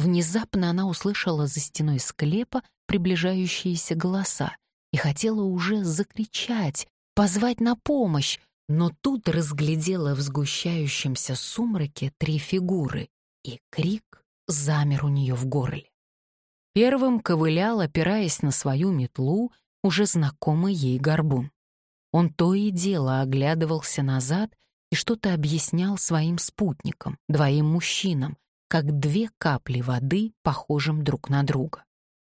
Внезапно она услышала за стеной склепа приближающиеся голоса и хотела уже закричать, позвать на помощь, но тут разглядела в сгущающемся сумраке три фигуры, и крик замер у нее в горле. Первым ковылял, опираясь на свою метлу, уже знакомый ей горбун. Он то и дело оглядывался назад и что-то объяснял своим спутникам, двоим мужчинам, как две капли воды, похожим друг на друга.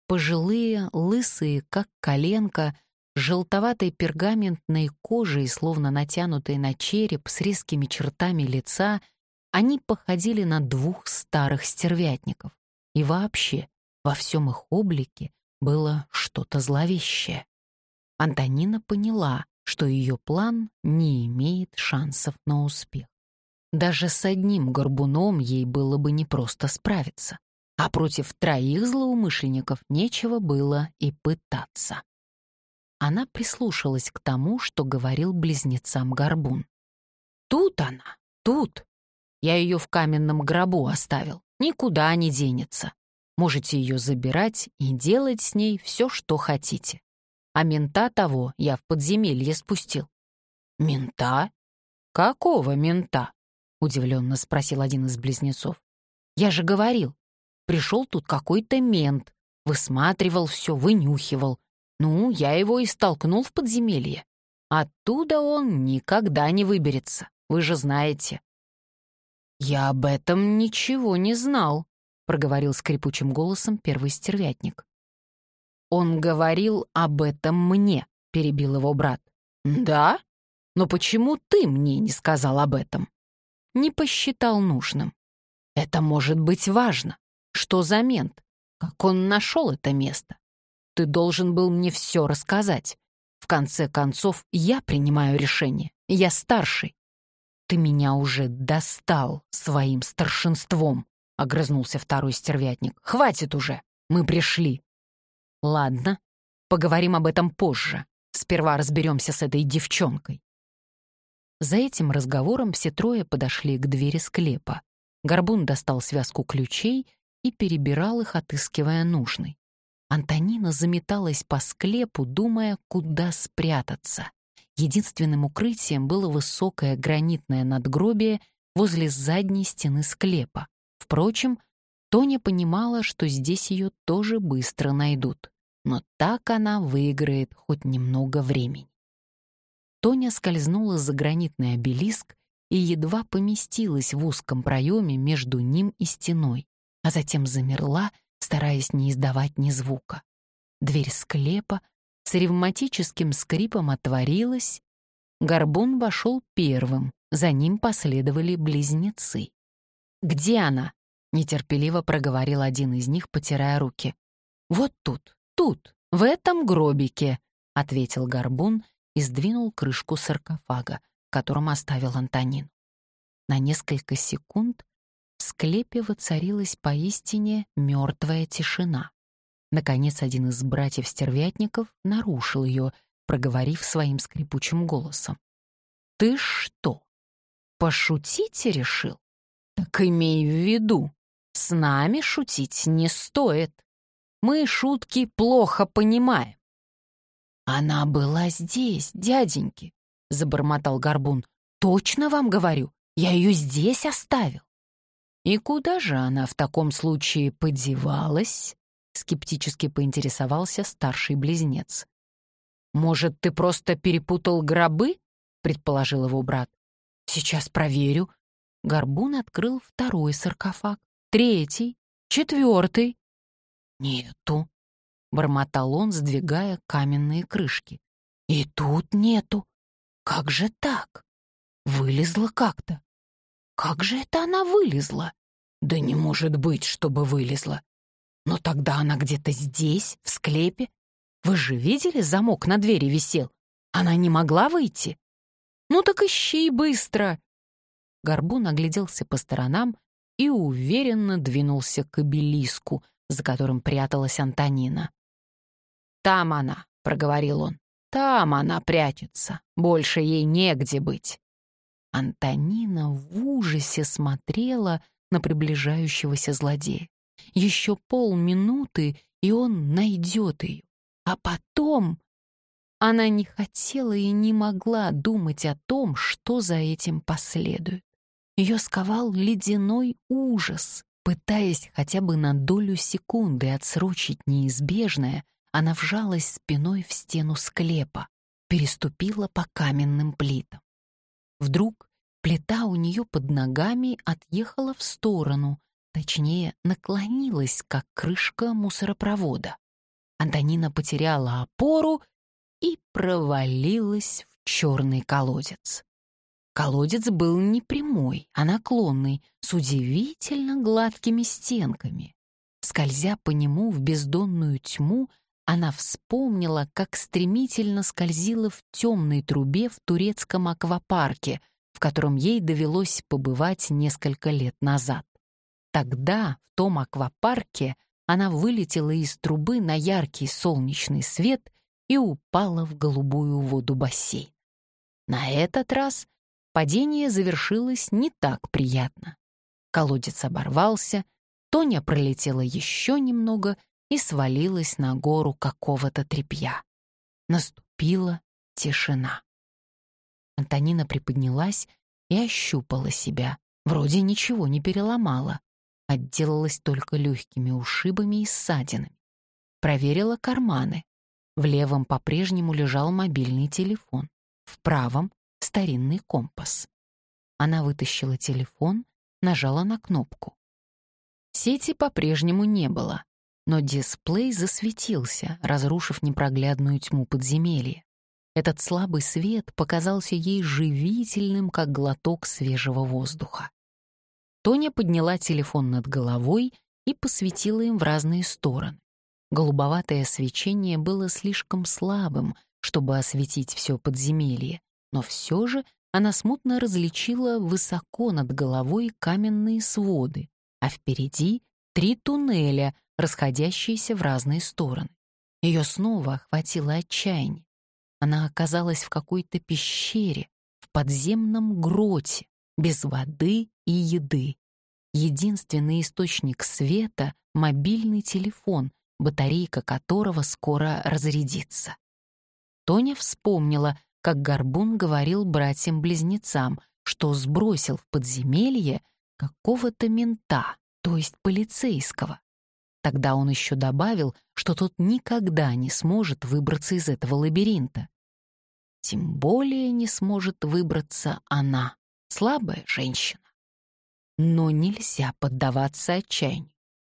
Пожилые, лысые, как коленка, желтоватой пергаментной кожей, словно натянутые на череп с резкими чертами лица, они походили на двух старых стервятников. И вообще, во всем их облике было что-то зловещее. Антонина поняла, что ее план не имеет шансов на успех. Даже с одним горбуном ей было бы непросто справиться, а против троих злоумышленников нечего было и пытаться. Она прислушалась к тому, что говорил близнецам горбун. «Тут она, тут. Я ее в каменном гробу оставил, никуда не денется. Можете ее забирать и делать с ней все, что хотите. А мента того я в подземелье спустил». «Мента? Какого мента?» — удивленно спросил один из близнецов. «Я же говорил, пришел тут какой-то мент, высматривал все, вынюхивал. Ну, я его и столкнул в подземелье. Оттуда он никогда не выберется, вы же знаете». «Я об этом ничего не знал», — проговорил скрипучим голосом первый стервятник. «Он говорил об этом мне», — перебил его брат. «Да? Но почему ты мне не сказал об этом?» Не посчитал нужным. Это может быть важно. Что за мент? Как он нашел это место? Ты должен был мне все рассказать. В конце концов, я принимаю решение. Я старший. Ты меня уже достал своим старшинством, — огрызнулся второй стервятник. «Хватит уже! Мы пришли!» «Ладно, поговорим об этом позже. Сперва разберемся с этой девчонкой». За этим разговором все трое подошли к двери склепа. Горбун достал связку ключей и перебирал их, отыскивая нужный. Антонина заметалась по склепу, думая, куда спрятаться. Единственным укрытием было высокое гранитное надгробие возле задней стены склепа. Впрочем, Тоня понимала, что здесь ее тоже быстро найдут. Но так она выиграет хоть немного времени. Тоня скользнула за гранитный обелиск и едва поместилась в узком проеме между ним и стеной, а затем замерла, стараясь не издавать ни звука. Дверь склепа с ревматическим скрипом отворилась. Горбун вошел первым, за ним последовали близнецы. «Где она?» — нетерпеливо проговорил один из них, потирая руки. «Вот тут, тут, в этом гробике», — ответил Горбун и сдвинул крышку саркофага, которым оставил Антонин. На несколько секунд в склепе воцарилась поистине мертвая тишина. Наконец, один из братьев-стервятников нарушил ее, проговорив своим скрипучим голосом. «Ты что, пошутить решил? Так имей в виду, с нами шутить не стоит. Мы шутки плохо понимаем. «Она была здесь, дяденьки», — забормотал Горбун. «Точно вам говорю, я ее здесь оставил». «И куда же она в таком случае подевалась?» — скептически поинтересовался старший близнец. «Может, ты просто перепутал гробы?» — предположил его брат. «Сейчас проверю». Горбун открыл второй саркофаг, третий, четвертый. «Нету», — бормотал он, сдвигая каменные крышки. «И тут нету. Как же так? Вылезла как-то. Как же это она вылезла? Да не может быть, чтобы вылезла. Но тогда она где-то здесь, в склепе. Вы же видели, замок на двери висел? Она не могла выйти? Ну так ищи быстро!» Горбун огляделся по сторонам и уверенно двинулся к обелиску, за которым пряталась Антонина. «Там она», — проговорил он. «Там она прячется. Больше ей негде быть». Антонина в ужасе смотрела на приближающегося злодея. Еще полминуты, и он найдет ее. А потом... Она не хотела и не могла думать о том, что за этим последует. Ее сковал ледяной ужас. Пытаясь хотя бы на долю секунды отсрочить неизбежное, она вжалась спиной в стену склепа, переступила по каменным плитам. Вдруг плита у нее под ногами отъехала в сторону, точнее, наклонилась, как крышка мусоропровода. Антонина потеряла опору и провалилась в черный колодец. Колодец был не прямой, а наклонный, с удивительно гладкими стенками. Скользя по нему в бездонную тьму, она вспомнила, как стремительно скользила в темной трубе в турецком аквапарке, в котором ей довелось побывать несколько лет назад. Тогда, в том аквапарке, она вылетела из трубы на яркий солнечный свет и упала в голубую воду бассейн. На этот раз падение завершилось не так приятно. Колодец оборвался, Тоня пролетела еще немного и свалилась на гору какого-то тряпья. Наступила тишина. Антонина приподнялась и ощупала себя. Вроде ничего не переломала. Отделалась только легкими ушибами и ссадинами. Проверила карманы. В левом по-прежнему лежал мобильный телефон. В правом — старинный компас. Она вытащила телефон, нажала на кнопку. Сети по-прежнему не было, но дисплей засветился, разрушив непроглядную тьму подземелья. Этот слабый свет показался ей живительным, как глоток свежего воздуха. Тоня подняла телефон над головой и посветила им в разные стороны. Голубоватое свечение было слишком слабым, чтобы осветить все подземелье, но все же она смутно различила высоко над головой каменные своды, а впереди три туннеля, расходящиеся в разные стороны. Ее снова охватило отчаяние. Она оказалась в какой-то пещере, в подземном гроте, без воды и еды. Единственный источник света — мобильный телефон, батарейка которого скоро разрядится. Тоня вспомнила, как Горбун говорил братьям-близнецам, что сбросил в подземелье какого-то мента, то есть полицейского. Тогда он еще добавил, что тот никогда не сможет выбраться из этого лабиринта. Тем более не сможет выбраться она, слабая женщина. Но нельзя поддаваться отчаянию.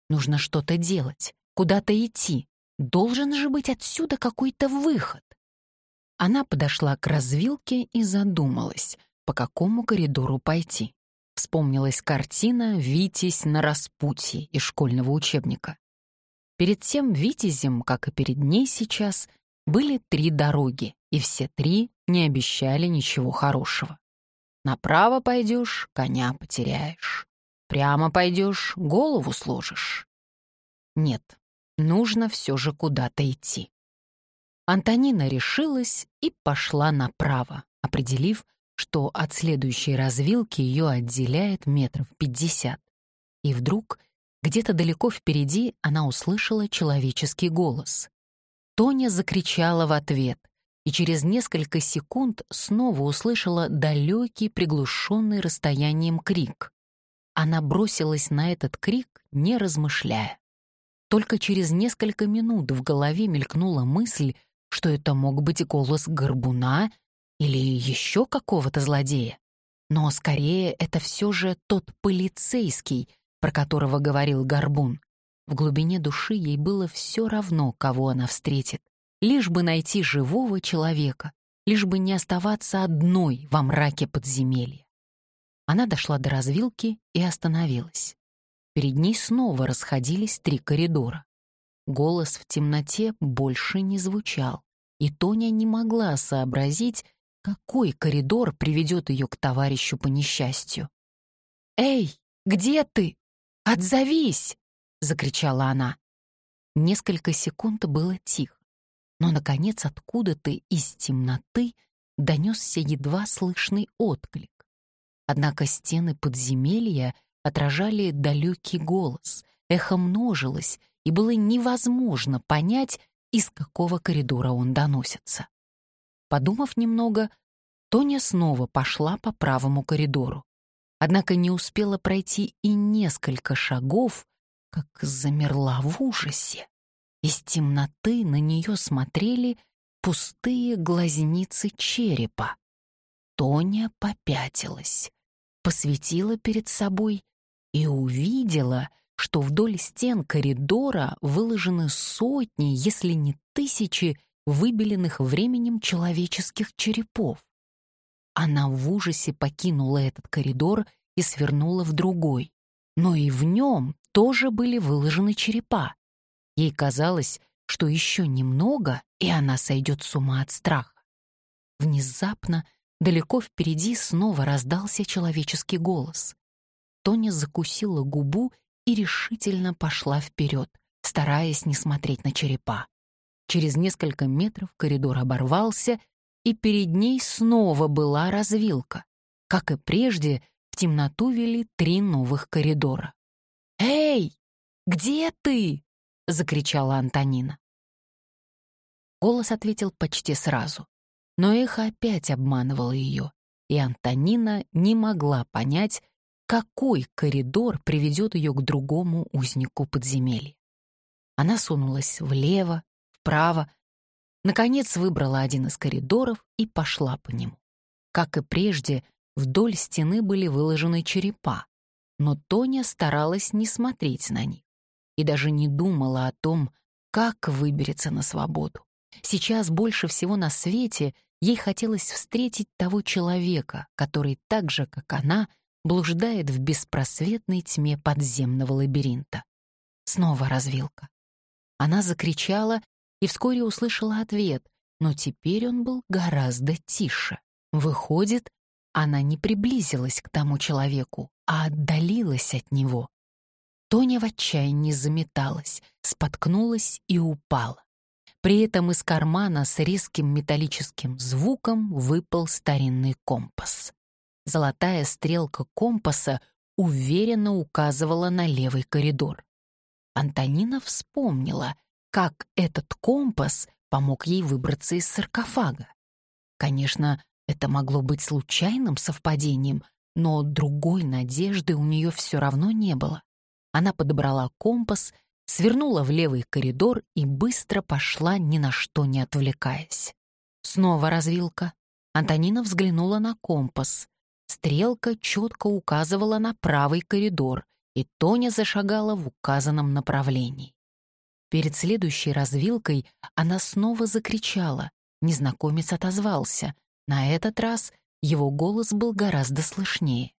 Нужно что-то делать куда-то идти. Должен же быть отсюда какой-то выход. Она подошла к развилке и задумалась, по какому коридору пойти. Вспомнилась картина «Витязь на распутье» из школьного учебника. Перед тем Витязем, как и перед ней сейчас, были три дороги, и все три не обещали ничего хорошего. Направо пойдешь — коня потеряешь. Прямо пойдешь — голову сложишь. Нет, нужно все же куда-то идти. Антонина решилась и пошла направо, определив, что от следующей развилки ее отделяет метров пятьдесят. И вдруг, где-то далеко впереди, она услышала человеческий голос. Тоня закричала в ответ, и через несколько секунд снова услышала далекий, приглушенный расстоянием крик. Она бросилась на этот крик, не размышляя. Только через несколько минут в голове мелькнула мысль, что это мог быть голос горбуна или еще какого-то злодея. Но скорее это все же тот полицейский, про которого говорил Горбун. В глубине души ей было все равно, кого она встретит, лишь бы найти живого человека, лишь бы не оставаться одной во мраке подземелья. Она дошла до развилки и остановилась. Перед ней снова расходились три коридора. Голос в темноте больше не звучал, и Тоня не могла сообразить, какой коридор приведет ее к товарищу по несчастью. «Эй, где ты? Отзовись!» — закричала она. Несколько секунд было тихо, но, наконец, откуда-то из темноты донесся едва слышный отклик. Однако стены подземелья отражали далекий голос, эхо множилось, и было невозможно понять, из какого коридора он доносится. Подумав немного, Тоня снова пошла по правому коридору. Однако не успела пройти и несколько шагов, как замерла в ужасе. Из темноты на нее смотрели пустые глазницы черепа. Тоня попятилась, посветила перед собой и увидела, что вдоль стен коридора выложены сотни, если не тысячи, выбеленных временем человеческих черепов. Она в ужасе покинула этот коридор и свернула в другой, но и в нем тоже были выложены черепа. Ей казалось, что еще немного, и она сойдет с ума от страха. Внезапно, далеко впереди снова раздался человеческий голос. Тоня закусила губу и решительно пошла вперед, стараясь не смотреть на черепа. Через несколько метров коридор оборвался, и перед ней снова была развилка. Как и прежде, в темноту вели три новых коридора. «Эй, где ты?» — закричала Антонина. Голос ответил почти сразу, но эхо опять обманывало ее, и Антонина не могла понять, какой коридор приведет ее к другому узнику подземелья. Она сунулась влево, вправо, наконец выбрала один из коридоров и пошла по нему. Как и прежде, вдоль стены были выложены черепа, но Тоня старалась не смотреть на них и даже не думала о том, как выберется на свободу. Сейчас больше всего на свете ей хотелось встретить того человека, который так же, как она, блуждает в беспросветной тьме подземного лабиринта. Снова развилка. Она закричала и вскоре услышала ответ, но теперь он был гораздо тише. Выходит, она не приблизилась к тому человеку, а отдалилась от него. Тоня в отчаянии заметалась, споткнулась и упала. При этом из кармана с резким металлическим звуком выпал старинный компас. Золотая стрелка компаса уверенно указывала на левый коридор. Антонина вспомнила, как этот компас помог ей выбраться из саркофага. Конечно, это могло быть случайным совпадением, но другой надежды у нее все равно не было. Она подобрала компас, свернула в левый коридор и быстро пошла, ни на что не отвлекаясь. Снова развилка. Антонина взглянула на компас. Стрелка четко указывала на правый коридор, и Тоня зашагала в указанном направлении. Перед следующей развилкой она снова закричала. Незнакомец отозвался. На этот раз его голос был гораздо слышнее.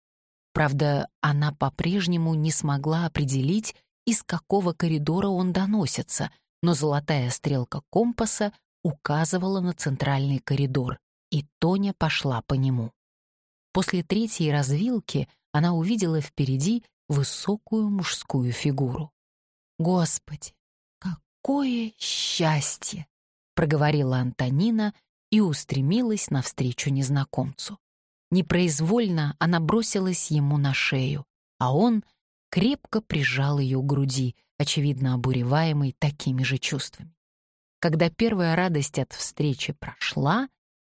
Правда, она по-прежнему не смогла определить, из какого коридора он доносится, но золотая стрелка компаса указывала на центральный коридор, и Тоня пошла по нему. После третьей развилки она увидела впереди высокую мужскую фигуру. «Господи, какое счастье!» — проговорила Антонина и устремилась навстречу незнакомцу. Непроизвольно она бросилась ему на шею, а он крепко прижал ее к груди, очевидно обуреваемый такими же чувствами. Когда первая радость от встречи прошла,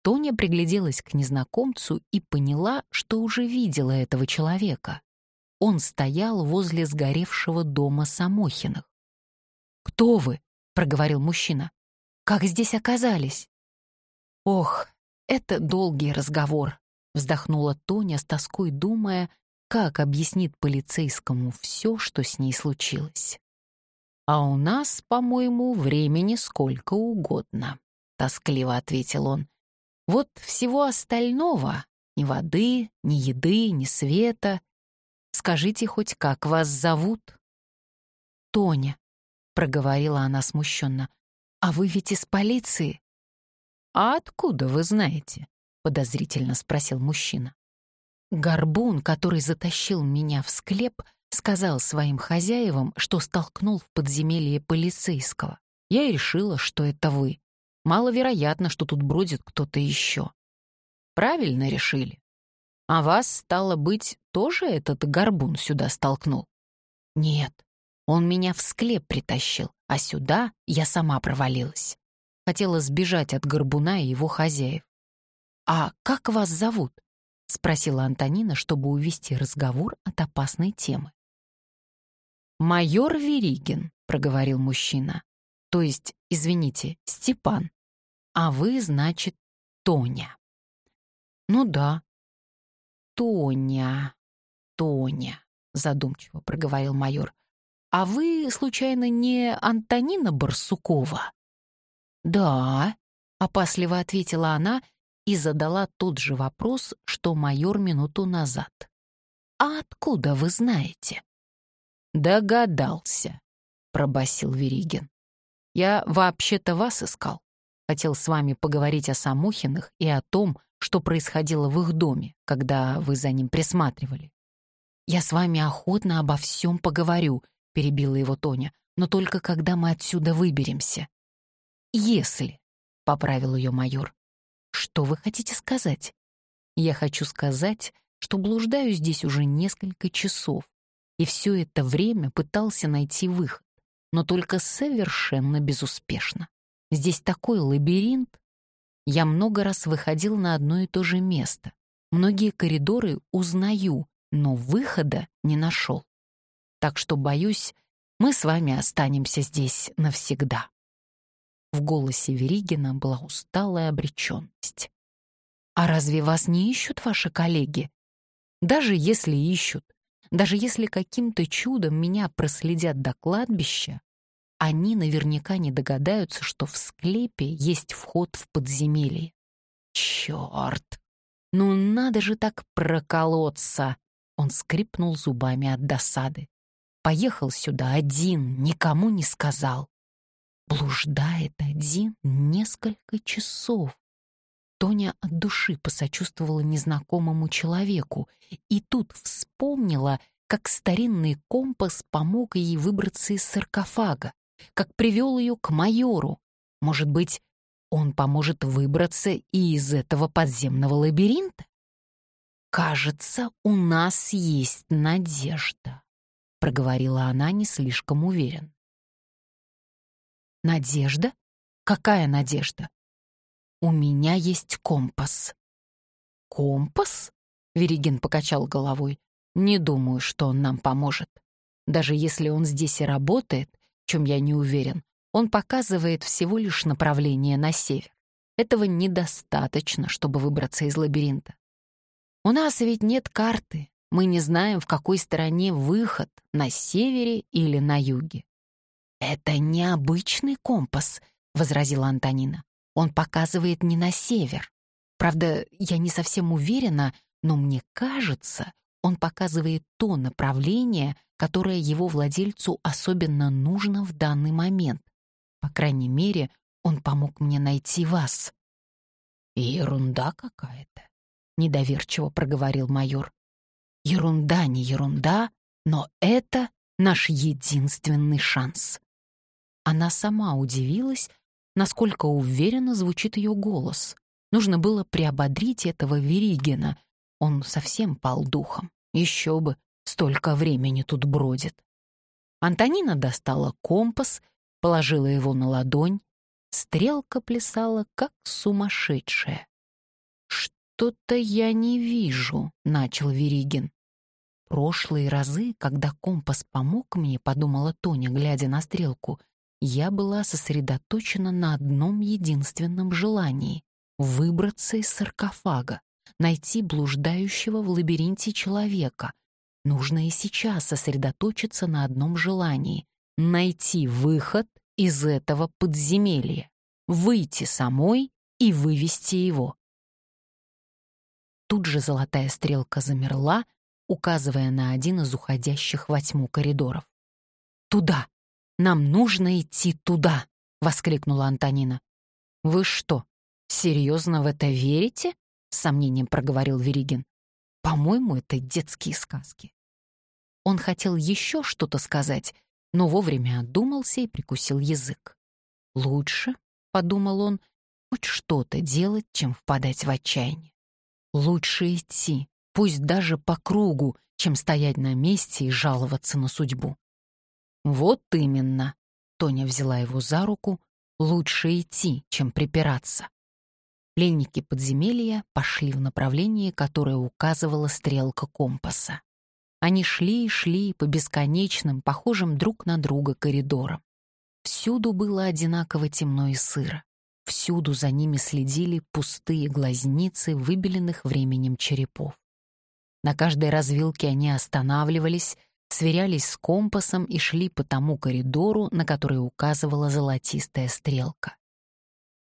Тоня пригляделась к незнакомцу и поняла, что уже видела этого человека. Он стоял возле сгоревшего дома Самохиных. «Кто вы?» — проговорил мужчина. «Как здесь оказались?» «Ох, это долгий разговор», — вздохнула Тоня с тоской, думая, как объяснит полицейскому все, что с ней случилось. «А у нас, по-моему, времени сколько угодно», — тоскливо ответил он. Вот всего остального — ни воды, ни еды, ни света. Скажите хоть, как вас зовут?» «Тоня», — проговорила она смущенно. «А вы ведь из полиции?» «А откуда вы знаете?» — подозрительно спросил мужчина. Горбун, который затащил меня в склеп, сказал своим хозяевам, что столкнул в подземелье полицейского. Я и решила, что это вы. Маловероятно, что тут бродит кто-то еще. Правильно решили. А вас, стало быть, тоже этот горбун сюда столкнул? Нет, Он меня в склеп притащил, а сюда я сама провалилась. Хотела сбежать от горбуна и его хозяев. «А как вас зовут?» — спросила Антонина, чтобы увести разговор от опасной темы. «Майор Веригин», — проговорил мужчина. «То есть, извините, Степан. А вы, значит, Тоня». «Ну да». «Тоня, Тоня», — задумчиво проговорил майор. «А вы, случайно, не Антонина Барсукова?» «Да», — опасливо ответила она и задала тот же вопрос, что майор минуту назад. «А откуда вы знаете?» «Догадался», — пробасил Веригин. «Я вообще-то вас искал. Хотел с вами поговорить о Самохиных и о том, что происходило в их доме, когда вы за ним присматривали. «Я с вами охотно обо всем поговорю», — перебила его Тоня, «но только когда мы отсюда выберемся». «Если», — поправил ее майор. «Что вы хотите сказать?» «Я хочу сказать, что блуждаю здесь уже несколько часов, и все это время пытался найти выход, но только совершенно безуспешно. Здесь такой лабиринт. Я много раз выходил на одно и то же место. Многие коридоры узнаю, но выхода не нашел. Так что, боюсь, мы с вами останемся здесь навсегда. В голосе Веригина была усталая обреченность. «А разве вас не ищут ваши коллеги? Даже если ищут, даже если каким-то чудом меня проследят до кладбища, они наверняка не догадаются, что в склепе есть вход в подземелье. Черт! Ну надо же так проколоться! Он скрипнул зубами от досады. Поехал сюда один, никому не сказал. Блуждает один несколько часов. Тоня от души посочувствовала незнакомому человеку и тут вспомнила, как старинный компас помог ей выбраться из саркофага как привел ее к майору. Может быть, он поможет выбраться и из этого подземного лабиринта? «Кажется, у нас есть надежда», — проговорила она не слишком уверенно. «Надежда? Какая надежда?» «У меня есть компас». «Компас?» — Веригин покачал головой. «Не думаю, что он нам поможет. Даже если он здесь и работает, чем я не уверен, он показывает всего лишь направление на север. Этого недостаточно, чтобы выбраться из лабиринта. У нас ведь нет карты, мы не знаем, в какой стороне выход, на севере или на юге. «Это необычный компас», — возразила Антонина. «Он показывает не на север. Правда, я не совсем уверена, но мне кажется, он показывает то направление, которое его владельцу особенно нужно в данный момент. По крайней мере, он помог мне найти вас». «Ерунда какая-то», — недоверчиво проговорил майор. «Ерунда не ерунда, но это наш единственный шанс». Она сама удивилась, насколько уверенно звучит ее голос. Нужно было приободрить этого Веригина. Он совсем пал духом. Еще бы, столько времени тут бродит. Антонина достала компас, положила его на ладонь. Стрелка плясала, как сумасшедшая. «Что-то я не вижу», — начал Веригин. «Прошлые разы, когда компас помог мне, — подумала Тоня, глядя на стрелку, — я была сосредоточена на одном единственном желании — выбраться из саркофага найти блуждающего в лабиринте человека. Нужно и сейчас сосредоточиться на одном желании — найти выход из этого подземелья, выйти самой и вывести его. Тут же золотая стрелка замерла, указывая на один из уходящих во тьму коридоров. «Туда! Нам нужно идти туда!» — воскликнула Антонина. «Вы что, серьезно в это верите?» — с сомнением проговорил Веригин. «По-моему, это детские сказки». Он хотел еще что-то сказать, но вовремя отдумался и прикусил язык. «Лучше», — подумал он, — «хоть что-то делать, чем впадать в отчаяние. Лучше идти, пусть даже по кругу, чем стоять на месте и жаловаться на судьбу». «Вот именно», — Тоня взяла его за руку, — «лучше идти, чем припираться». Пленники подземелья пошли в направлении, которое указывала стрелка компаса. Они шли и шли по бесконечным, похожим друг на друга коридорам. Всюду было одинаково темно и сыро. Всюду за ними следили пустые глазницы выбеленных временем черепов. На каждой развилке они останавливались, сверялись с компасом и шли по тому коридору, на который указывала золотистая стрелка.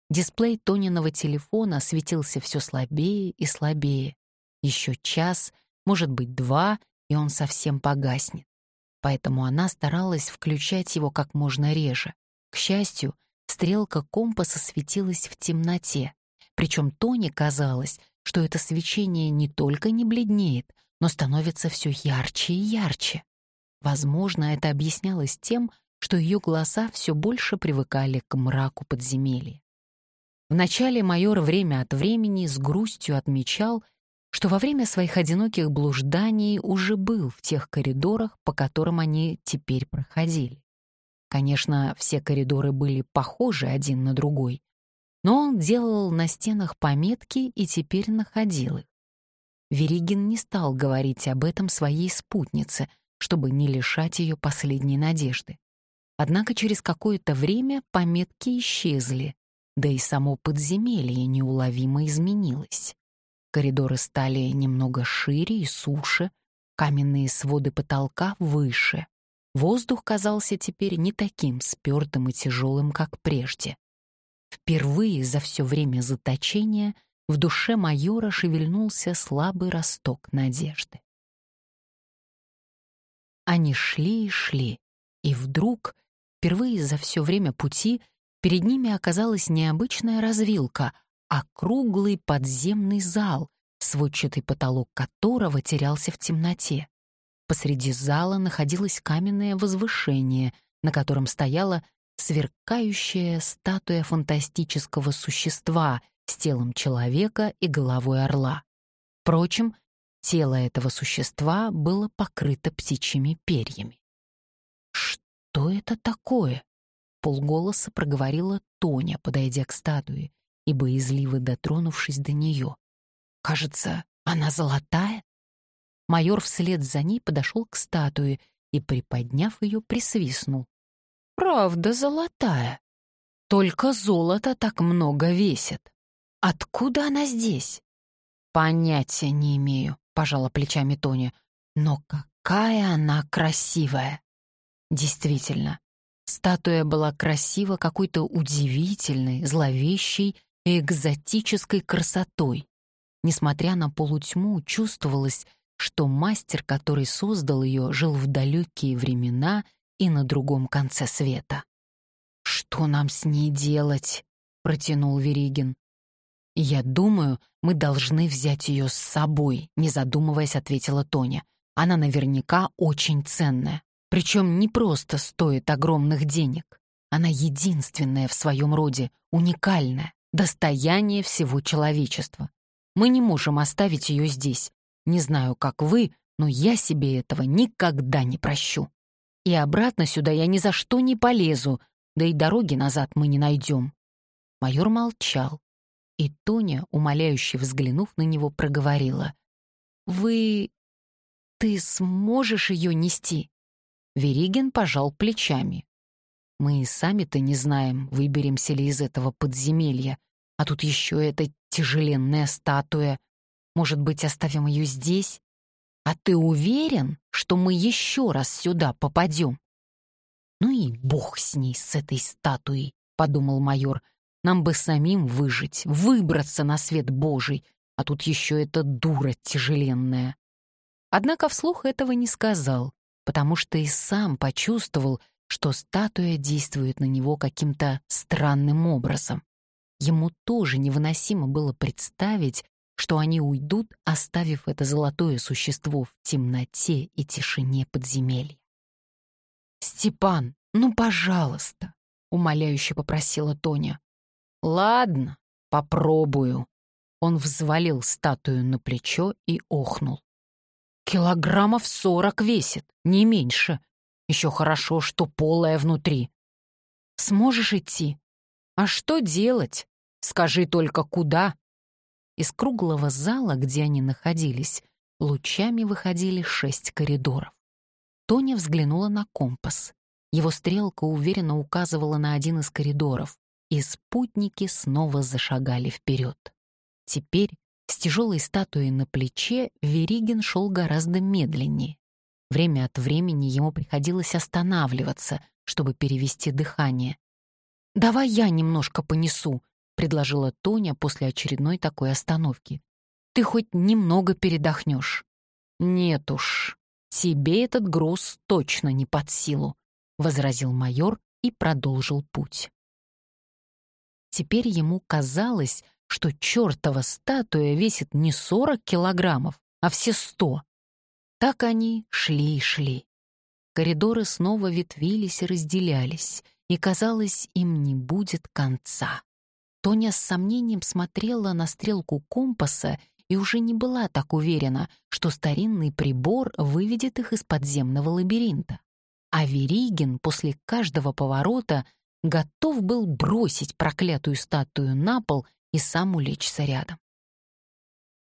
Дисплей Тониного телефона светился все слабее и слабее. Еще час, может быть, два, и он совсем погаснет. Поэтому она старалась включать его как можно реже. К счастью, стрелка компаса светилась в темноте. Причем Тони казалось, что это свечение не только не бледнеет, но становится все ярче и ярче. Возможно, это объяснялось тем, что ее глаза все больше привыкали к мраку подземелья. Вначале майор время от времени с грустью отмечал, что во время своих одиноких блужданий уже был в тех коридорах, по которым они теперь проходили. Конечно, все коридоры были похожи один на другой, но он делал на стенах пометки и теперь находил их. Веригин не стал говорить об этом своей спутнице, чтобы не лишать ее последней надежды. Однако через какое-то время пометки исчезли, да и само подземелье неуловимо изменилось. Коридоры стали немного шире и суше, каменные своды потолка выше. Воздух казался теперь не таким спёртым и тяжелым, как прежде. Впервые за все время заточения в душе майора шевельнулся слабый росток надежды. Они шли и шли, и вдруг, впервые за все время пути, Перед ними оказалась необычная развилка, а круглый подземный зал, сводчатый потолок которого терялся в темноте. Посреди зала находилось каменное возвышение, на котором стояла сверкающая статуя фантастического существа с телом человека и головой орла. Впрочем, тело этого существа было покрыто птичьими перьями. Что это такое? полголоса проговорила Тоня, подойдя к статуе и боязливо дотронувшись до нее. «Кажется, она золотая?» Майор вслед за ней подошел к статуе и, приподняв ее, присвистнул. «Правда золотая. Только золото так много весит. Откуда она здесь?» «Понятия не имею», — пожала плечами Тоня. «Но какая она красивая!» Действительно, Статуя была красива какой-то удивительной, зловещей экзотической красотой. Несмотря на полутьму, чувствовалось, что мастер, который создал ее, жил в далекие времена и на другом конце света. «Что нам с ней делать?» — протянул Веригин. «Я думаю, мы должны взять ее с собой», — не задумываясь, ответила Тоня. «Она наверняка очень ценная». Причем не просто стоит огромных денег. Она единственная в своем роде, уникальная, достояние всего человечества. Мы не можем оставить ее здесь. Не знаю, как вы, но я себе этого никогда не прощу. И обратно сюда я ни за что не полезу, да и дороги назад мы не найдем. Майор молчал, и Тоня, умоляюще взглянув на него, проговорила. «Вы... ты сможешь ее нести?» Веригин пожал плечами. «Мы и сами-то не знаем, выберемся ли из этого подземелья. А тут еще эта тяжеленная статуя. Может быть, оставим ее здесь? А ты уверен, что мы еще раз сюда попадем?» «Ну и бог с ней, с этой статуей», — подумал майор. «Нам бы самим выжить, выбраться на свет Божий, а тут еще эта дура тяжеленная». Однако вслух этого не сказал потому что и сам почувствовал, что статуя действует на него каким-то странным образом. Ему тоже невыносимо было представить, что они уйдут, оставив это золотое существо в темноте и тишине подземелья. «Степан, ну, пожалуйста!» — умоляюще попросила Тоня. «Ладно, попробую». Он взвалил статую на плечо и охнул. Килограммов сорок весит, не меньше. Еще хорошо, что полая внутри. Сможешь идти? А что делать? Скажи только, куда?» Из круглого зала, где они находились, лучами выходили шесть коридоров. Тоня взглянула на компас. Его стрелка уверенно указывала на один из коридоров, и спутники снова зашагали вперед. Теперь с тяжелой статуей на плече Веригин шел гораздо медленнее. Время от времени ему приходилось останавливаться, чтобы перевести дыхание. «Давай я немножко понесу», — предложила Тоня после очередной такой остановки. «Ты хоть немного передохнешь». «Нет уж, тебе этот груз точно не под силу», — возразил майор и продолжил путь. Теперь ему казалось, что чертова статуя весит не 40 килограммов, а все 100. Так они шли и шли. Коридоры снова ветвились и разделялись, и, казалось, им не будет конца. Тоня с сомнением смотрела на стрелку компаса и уже не была так уверена, что старинный прибор выведет их из подземного лабиринта. А Веригин после каждого поворота готов был бросить проклятую статую на пол и сам улечься рядом.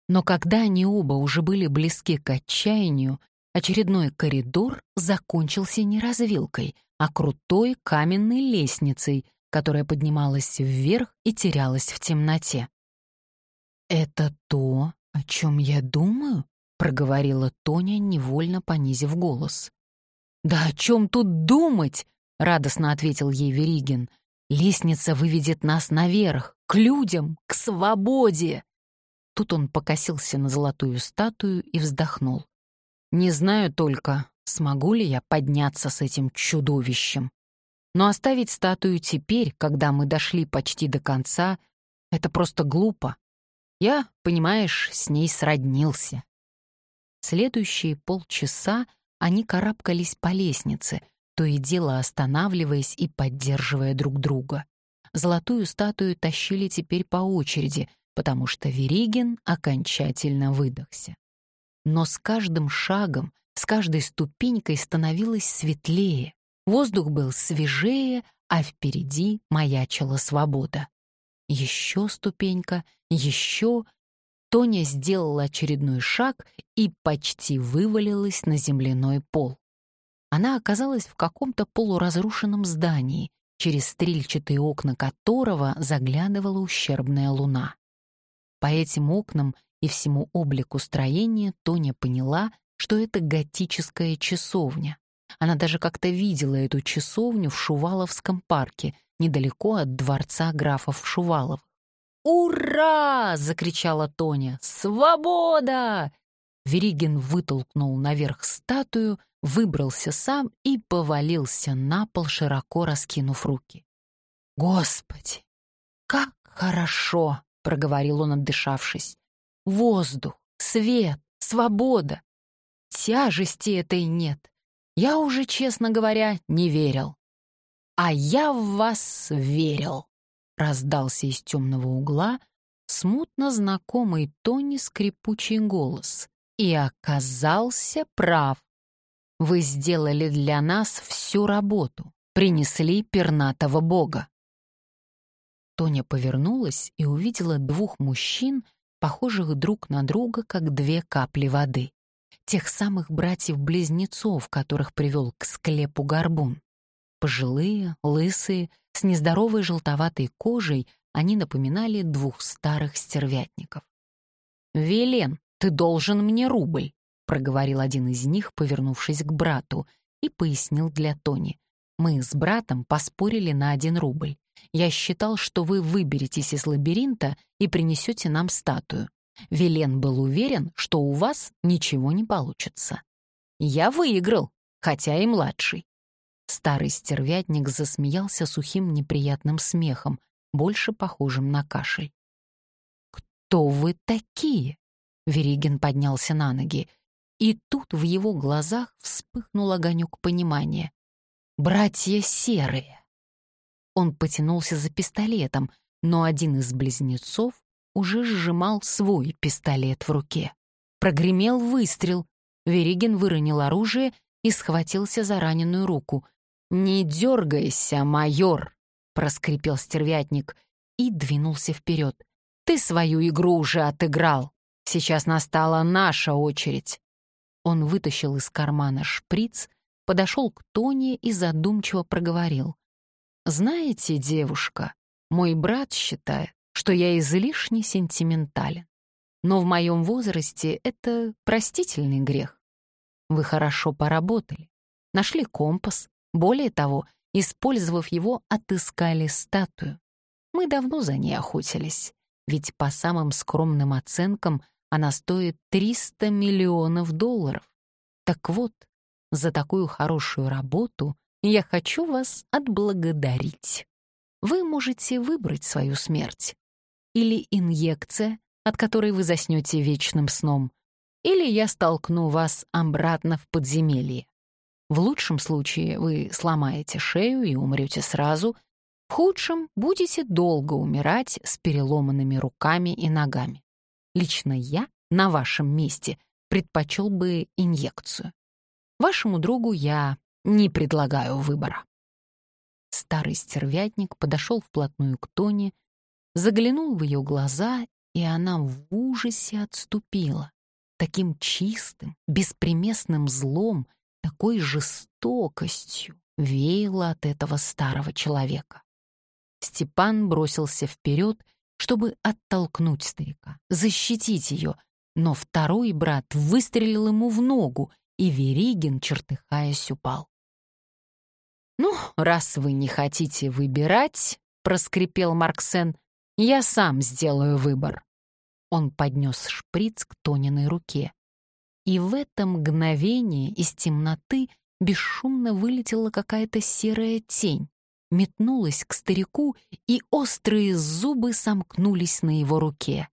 Но когда они оба уже были близки к отчаянию, очередной коридор закончился не развилкой, а крутой каменной лестницей, которая поднималась вверх и терялась в темноте. «Это то, о чем я думаю?» — проговорила Тоня, невольно понизив голос. «Да о чем тут думать?» — радостно ответил ей Веригин. «Лестница выведет нас наверх, к людям, к свободе!» Тут он покосился на золотую статую и вздохнул. «Не знаю только, смогу ли я подняться с этим чудовищем. Но оставить статую теперь, когда мы дошли почти до конца, это просто глупо. Я, понимаешь, с ней сроднился». Следующие полчаса они карабкались по лестнице — то и дело останавливаясь и поддерживая друг друга. Золотую статую тащили теперь по очереди, потому что Веригин окончательно выдохся. Но с каждым шагом, с каждой ступенькой становилось светлее, воздух был свежее, а впереди маячила свобода. Еще ступенька, еще... Тоня сделала очередной шаг и почти вывалилась на земляной пол она оказалась в каком-то полуразрушенном здании, через стрельчатые окна которого заглядывала ущербная луна. По этим окнам и всему облику строения Тоня поняла, что это готическая часовня. Она даже как-то видела эту часовню в Шуваловском парке, недалеко от дворца графов Шувалов. «Ура!» — закричала Тоня. «Свобода!» Веригин вытолкнул наверх статую, выбрался сам и повалился на пол, широко раскинув руки. «Господи, как хорошо!» — проговорил он, отдышавшись. «Воздух, свет, свобода. Тяжести этой нет. Я уже, честно говоря, не верил. А я в вас верил!» — раздался из темного угла смутно знакомый Тони скрипучий голос. И оказался прав. Вы сделали для нас всю работу, принесли пернатого бога. Тоня повернулась и увидела двух мужчин, похожих друг на друга, как две капли воды. Тех самых братьев-близнецов, которых привел к склепу горбун. Пожилые, лысые, с нездоровой желтоватой кожей, они напоминали двух старых стервятников. «Велен, ты должен мне рубль», — проговорил один из них, повернувшись к брату, и пояснил для Тони. «Мы с братом поспорили на один рубль. Я считал, что вы выберетесь из лабиринта и принесете нам статую. Велен был уверен, что у вас ничего не получится. Я выиграл, хотя и младший». Старый стервятник засмеялся сухим неприятным смехом, больше похожим на кашель. «Кто вы такие?» Веригин поднялся на ноги. И тут в его глазах вспыхнул огонек понимания. «Братья серые!» Он потянулся за пистолетом, но один из близнецов уже сжимал свой пистолет в руке. Прогремел выстрел. Веригин выронил оружие и схватился за раненую руку. «Не дергайся, майор!» — проскрипел стервятник и двинулся вперед. «Ты свою игру уже отыграл. Сейчас настала наша очередь». Он вытащил из кармана шприц, подошел к Тоне и задумчиво проговорил. «Знаете, девушка, мой брат считает, что я излишне сентиментален. Но в моем возрасте это простительный грех. Вы хорошо поработали, нашли компас, более того, использовав его, отыскали статую. Мы давно за ней охотились, ведь по самым скромным оценкам она стоит 300 миллионов долларов. Так вот, за такую хорошую работу я хочу вас отблагодарить. Вы можете выбрать свою смерть. Или инъекция, от которой вы заснете вечным сном, или я столкну вас обратно в подземелье. В лучшем случае вы сломаете шею и умрете сразу, в худшем будете долго умирать с переломанными руками и ногами. Лично я на вашем месте предпочел бы инъекцию. Вашему другу я не предлагаю выбора. Старый стервятник подошел вплотную к Тоне, заглянул в ее глаза, и она в ужасе отступила. Таким чистым, беспримесным злом, такой жестокостью веяло от этого старого человека. Степан бросился вперед, чтобы оттолкнуть старика, защитить ее, но второй брат выстрелил ему в ногу, и Веригин, чертыхаясь, упал. «Ну, раз вы не хотите выбирать», — проскрипел Марксен, — «я сам сделаю выбор». Он поднес шприц к Тониной руке. И в это мгновение из темноты бесшумно вылетела какая-то серая тень, метнулась к старику, и острые зубы сомкнулись на его руке.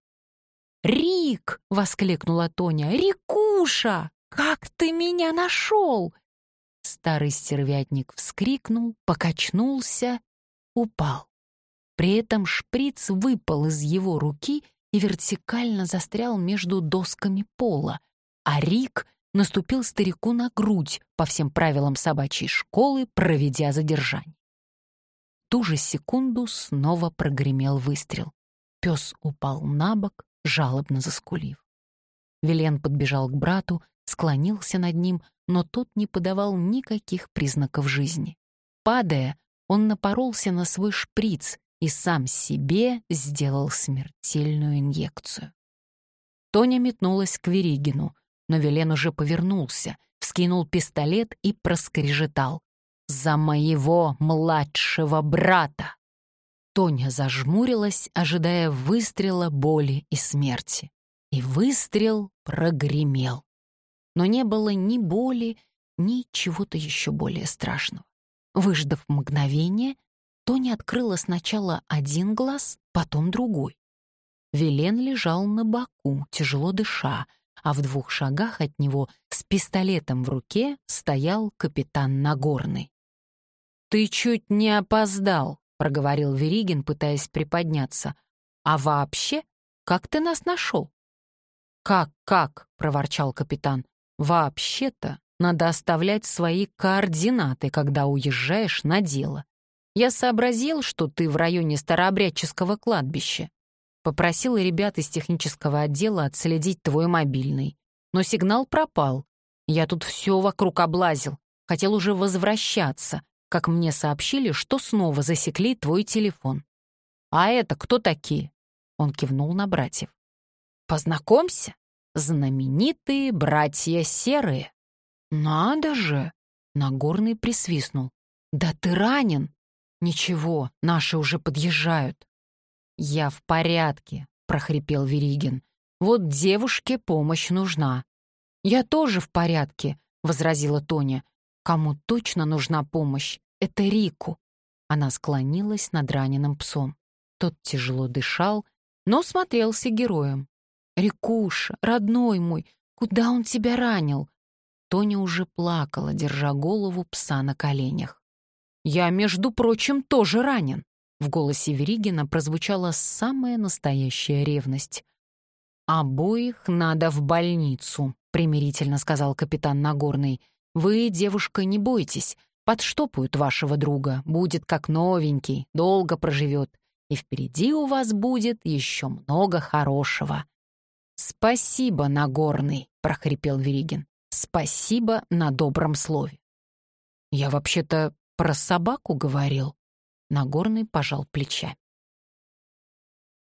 «Рик!» — воскликнула Тоня. «Рикуша! Как ты меня нашел?» Старый стервятник вскрикнул, покачнулся, упал. При этом шприц выпал из его руки и вертикально застрял между досками пола, а Рик наступил старику на грудь по всем правилам собачьей школы, проведя задержание. Ту же секунду снова прогремел выстрел. Пес упал на бок, жалобно заскулив. Вилен подбежал к брату, склонился над ним, но тот не подавал никаких признаков жизни. Падая, он напоролся на свой шприц и сам себе сделал смертельную инъекцию. Тоня метнулась к Веригину, но Велен уже повернулся, вскинул пистолет и проскрежетал. «За моего младшего брата!» Тоня зажмурилась, ожидая выстрела боли и смерти. И выстрел прогремел но не было ни боли, ни чего-то еще более страшного. Выждав мгновение, Тоня открыла сначала один глаз, потом другой. Велен лежал на боку, тяжело дыша, а в двух шагах от него с пистолетом в руке стоял капитан Нагорный. «Ты чуть не опоздал», — проговорил Веригин, пытаясь приподняться. «А вообще, как ты нас нашел?» «Как-как?» — проворчал капитан. Вообще-то надо оставлять свои координаты, когда уезжаешь на дело. Я сообразил, что ты в районе старообрядческого кладбища. Попросил ребят из технического отдела отследить твой мобильный. Но сигнал пропал. Я тут все вокруг облазил. Хотел уже возвращаться, как мне сообщили, что снова засекли твой телефон. «А это кто такие?» Он кивнул на братьев. «Познакомься знаменитые братья Серые. «Надо же!» — Нагорный присвистнул. «Да ты ранен!» «Ничего, наши уже подъезжают». «Я в порядке», — прохрипел Веригин. «Вот девушке помощь нужна». «Я тоже в порядке», — возразила Тоня. «Кому точно нужна помощь, это Рику». Она склонилась над раненым псом. Тот тяжело дышал, но смотрелся героем. «Рикуша, родной мой, куда он тебя ранил?» Тоня уже плакала, держа голову пса на коленях. «Я, между прочим, тоже ранен!» В голосе Веригина прозвучала самая настоящая ревность. «Обоих надо в больницу», — примирительно сказал капитан Нагорный. Вы, девушка, не бойтесь, подштопают вашего друга, будет как новенький, долго проживет, и впереди у вас будет еще много хорошего». «Спасибо, Нагорный», — прохрипел Веригин. «Спасибо на добром слове». «Я вообще-то про собаку говорил». Нагорный пожал плечами.